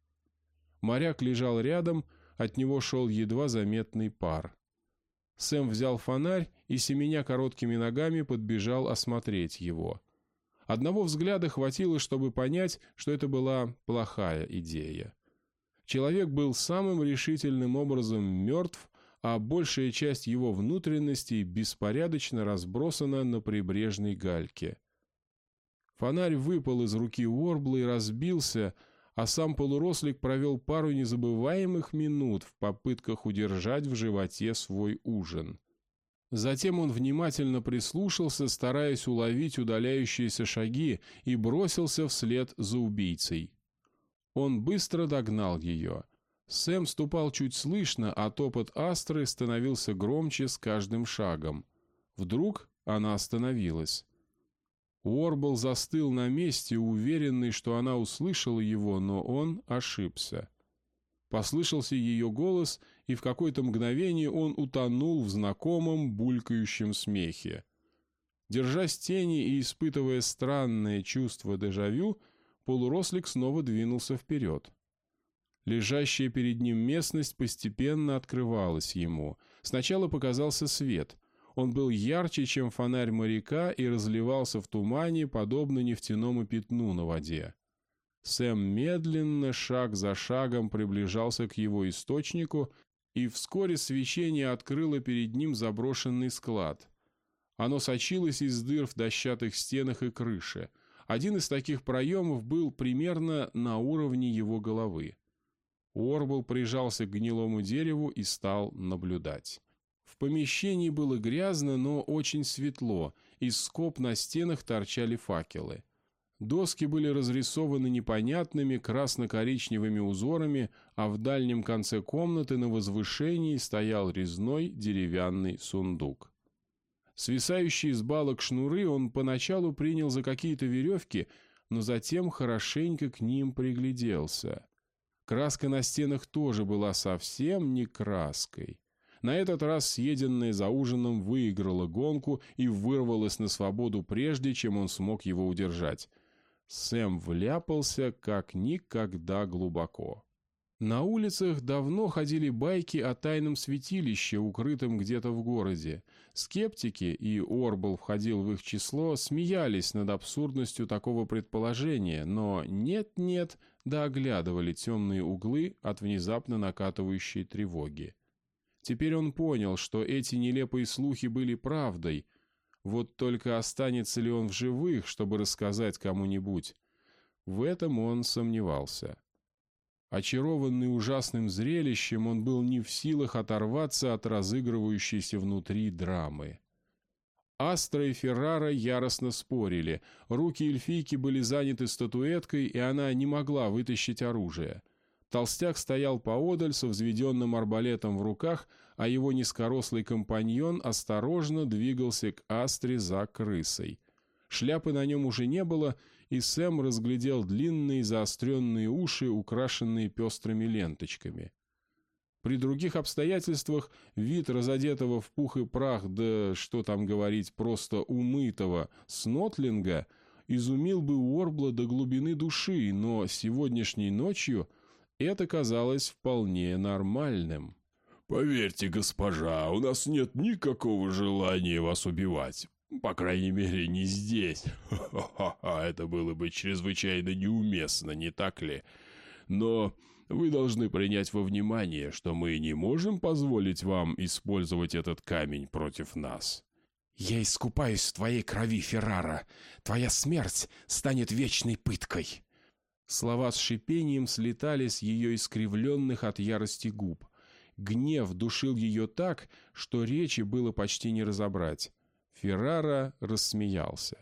Моряк лежал рядом, от него шел едва заметный пар. Сэм взял фонарь и, семеня короткими ногами, подбежал осмотреть его. Одного взгляда хватило, чтобы понять, что это была плохая идея. Человек был самым решительным образом мертв, а большая часть его внутренностей беспорядочно разбросана на прибрежной гальке. Фонарь выпал из руки Уорбла и разбился, а сам полурослик провел пару незабываемых минут в попытках удержать в животе свой ужин. Затем он внимательно прислушался, стараясь уловить удаляющиеся шаги, и бросился вслед за убийцей. Он быстро догнал ее. Сэм ступал чуть слышно, а топот астры становился громче с каждым шагом. Вдруг она остановилась. Уорбл застыл на месте, уверенный, что она услышала его, но он ошибся. Послышался ее голос, и в какое-то мгновение он утонул в знакомом булькающем смехе. Держась тени и испытывая странное чувство дежавю, полурослик снова двинулся вперед. Лежащая перед ним местность постепенно открывалась ему. Сначала показался свет. Он был ярче, чем фонарь моряка, и разливался в тумане, подобно нефтяному пятну на воде. Сэм медленно, шаг за шагом приближался к его источнику, и вскоре свечение открыло перед ним заброшенный склад. Оно сочилось из дыр в дощатых стенах и крыше. Один из таких проемов был примерно на уровне его головы. Уорбл прижался к гнилому дереву и стал наблюдать. В помещении было грязно, но очень светло, из скоб на стенах торчали факелы. Доски были разрисованы непонятными красно-коричневыми узорами, а в дальнем конце комнаты на возвышении стоял резной деревянный сундук. Свисающие с балок шнуры он поначалу принял за какие-то веревки, но затем хорошенько к ним пригляделся. Краска на стенах тоже была совсем не краской. На этот раз съеденное за ужином выиграло гонку и вырвалось на свободу прежде, чем он смог его удержать. Сэм вляпался как никогда глубоко. На улицах давно ходили байки о тайном святилище, укрытом где-то в городе. Скептики, и Орбл входил в их число, смеялись над абсурдностью такого предположения, но нет-нет, да оглядывали темные углы от внезапно накатывающей тревоги. Теперь он понял, что эти нелепые слухи были правдой. Вот только останется ли он в живых, чтобы рассказать кому-нибудь? В этом он сомневался. Очарованный ужасным зрелищем, он был не в силах оторваться от разыгрывающейся внутри драмы. Астра и Феррара яростно спорили. Руки эльфийки были заняты статуэткой, и она не могла вытащить оружие. Толстяк стоял поодаль со взведенным арбалетом в руках, а его низкорослый компаньон осторожно двигался к Астре за крысой. Шляпы на нем уже не было, и Сэм разглядел длинные заостренные уши, украшенные пестрыми ленточками. При других обстоятельствах вид разодетого в пух и прах, да что там говорить, просто умытого снотлинга изумил бы Уорбла до глубины души, но сегодняшней ночью — это казалось вполне нормальным. «Поверьте, госпожа, у нас нет никакого желания вас убивать. По крайней мере, не здесь. Это было бы чрезвычайно неуместно, не так ли? Но вы должны принять во внимание, что мы не можем позволить вам использовать этот камень против нас». «Я искупаюсь в твоей крови, Феррара. Твоя смерть станет вечной пыткой». Слова с шипением слетали с ее искривленных от ярости губ. Гнев душил ее так, что речи было почти не разобрать. Феррара рассмеялся.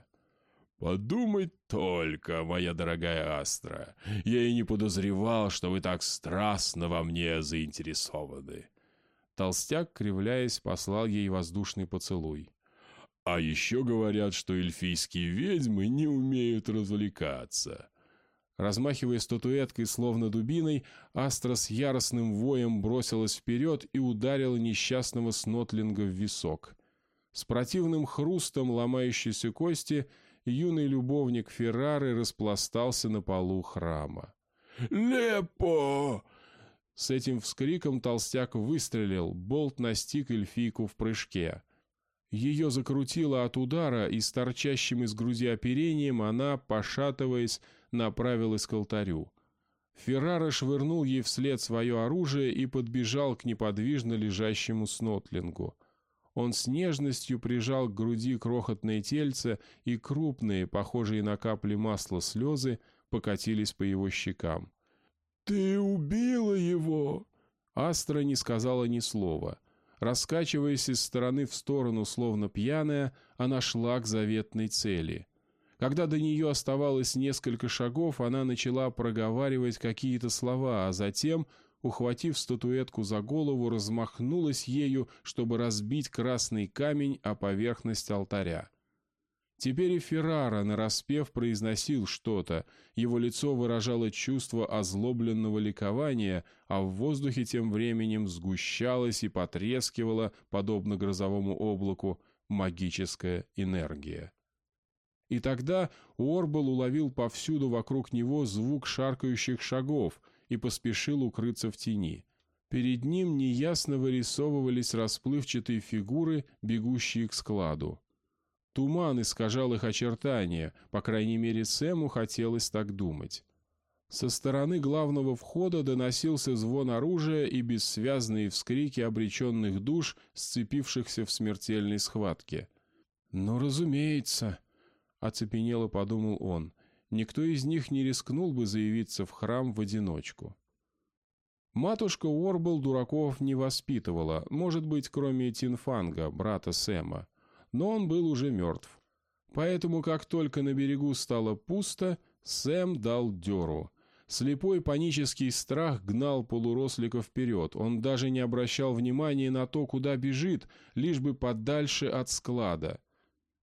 «Подумать только, моя дорогая Астра, я и не подозревал, что вы так страстно во мне заинтересованы». Толстяк, кривляясь, послал ей воздушный поцелуй. «А еще говорят, что эльфийские ведьмы не умеют развлекаться. Размахивая статуэткой, словно дубиной, Астра с яростным воем бросилась вперед и ударила несчастного снотлинга в висок. С противным хрустом ломающейся кости юный любовник Феррары распластался на полу храма. «Лепо!» С этим вскриком толстяк выстрелил, болт настиг эльфийку в прыжке. Ее закрутило от удара, и с торчащим из груди оперением она, пошатываясь, направилась к алтарю. Феррара швырнул ей вслед свое оружие и подбежал к неподвижно лежащему снотлингу. Он с нежностью прижал к груди крохотное тельце, и крупные, похожие на капли масла слезы, покатились по его щекам. «Ты убила его!» Астра не сказала ни слова. Раскачиваясь из стороны в сторону, словно пьяная, она шла к заветной цели. Когда до нее оставалось несколько шагов, она начала проговаривать какие-то слова, а затем, ухватив статуэтку за голову, размахнулась ею, чтобы разбить красный камень о поверхность алтаря. Теперь и Феррара, нараспев, произносил что-то. Его лицо выражало чувство озлобленного ликования, а в воздухе тем временем сгущалась и потрескивала, подобно грозовому облаку, магическая энергия. И тогда Уорбл уловил повсюду вокруг него звук шаркающих шагов и поспешил укрыться в тени. Перед ним неясно вырисовывались расплывчатые фигуры, бегущие к складу. Туман искажал их очертания, по крайней мере, Сэму хотелось так думать. Со стороны главного входа доносился звон оружия и бессвязные вскрики обреченных душ, сцепившихся в смертельной схватке. «Ну, разумеется», Оцепенело подумал он. Никто из них не рискнул бы заявиться в храм в одиночку. Матушка Уорбл дураков не воспитывала, может быть, кроме Тинфанга, брата Сэма. Но он был уже мертв. Поэтому, как только на берегу стало пусто, Сэм дал дёру. Слепой панический страх гнал полурослика вперед. Он даже не обращал внимания на то, куда бежит, лишь бы подальше от склада.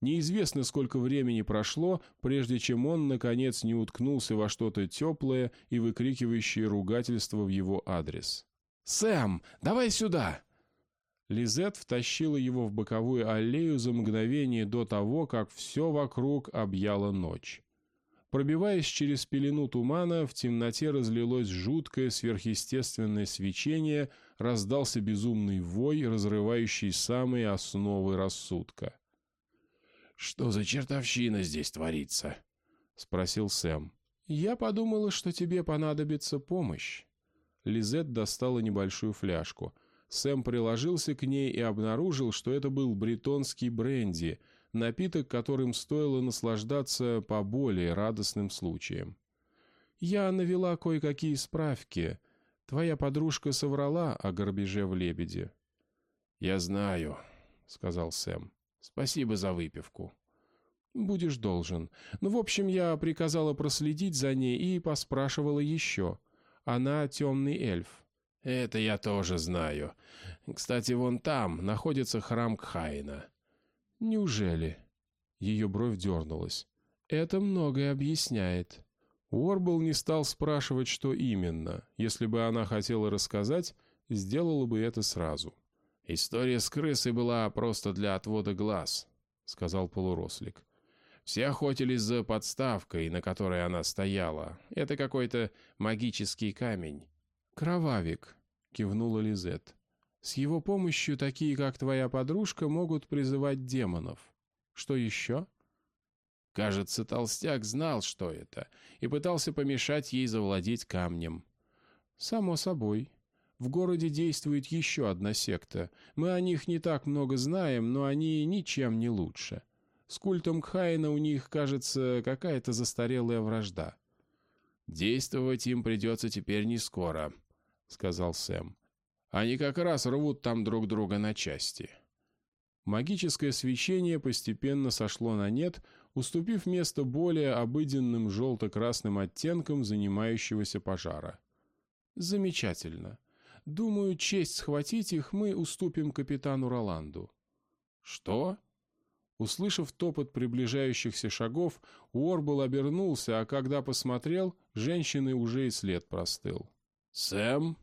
Неизвестно, сколько времени прошло, прежде чем он, наконец, не уткнулся во что-то теплое и выкрикивающее ругательство в его адрес. «Сэм, давай сюда!» Лизет втащила его в боковую аллею за мгновение до того, как все вокруг объяла ночь. Пробиваясь через пелену тумана, в темноте разлилось жуткое сверхъестественное свечение, раздался безумный вой, разрывающий самые основы рассудка. «Что за чертовщина здесь творится?» — спросил Сэм. «Я подумала, что тебе понадобится помощь». Лизет достала небольшую фляжку. Сэм приложился к ней и обнаружил, что это был бретонский бренди, напиток, которым стоило наслаждаться по более радостным случаям. «Я навела кое-какие справки. Твоя подружка соврала о горбеже в «Лебеде». «Я знаю», — сказал Сэм. «Спасибо за выпивку». «Будешь должен. Ну, в общем, я приказала проследить за ней и поспрашивала еще. Она темный эльф». «Это я тоже знаю. Кстати, вон там находится храм Кхайна». «Неужели?» Ее бровь дернулась. «Это многое объясняет». Уорбл не стал спрашивать, что именно. Если бы она хотела рассказать, сделала бы это сразу. «История с крысой была просто для отвода глаз», — сказал полурослик. Все охотились за подставкой, на которой она стояла. Это какой-то магический камень. «Кровавик», — кивнула Лизет. «С его помощью такие, как твоя подружка, могут призывать демонов. Что еще?» Кажется, толстяк знал, что это, и пытался помешать ей завладеть камнем. «Само собой. В городе действует еще одна секта. Мы о них не так много знаем, но они ничем не лучше. С культом Кхайна у них, кажется, какая-то застарелая вражда. «Действовать им придется теперь не скоро», — сказал Сэм. «Они как раз рвут там друг друга на части». Магическое свечение постепенно сошло на нет, уступив место более обыденным желто-красным оттенкам занимающегося пожара. «Замечательно. Думаю, честь схватить их мы уступим капитану Роланду». «Что?» Услышав топот приближающихся шагов, Уорбл обернулся, а когда посмотрел, женщины уже и след простыл. «Сэм?»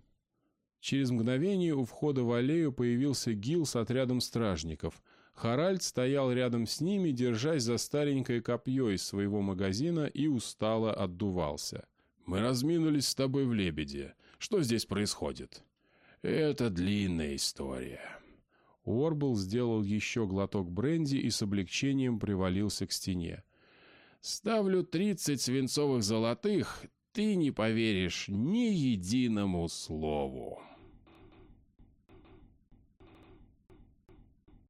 Через мгновение у входа в аллею появился Гил с отрядом стражников. Харальд стоял рядом с ними, держась за старенькое копье из своего магазина и устало отдувался. «Мы разминулись с тобой в Лебеде. Что здесь происходит?» «Это длинная история». Уорбл сделал еще глоток бренди и с облегчением привалился к стене. «Ставлю тридцать свинцовых золотых, ты не поверишь ни единому слову».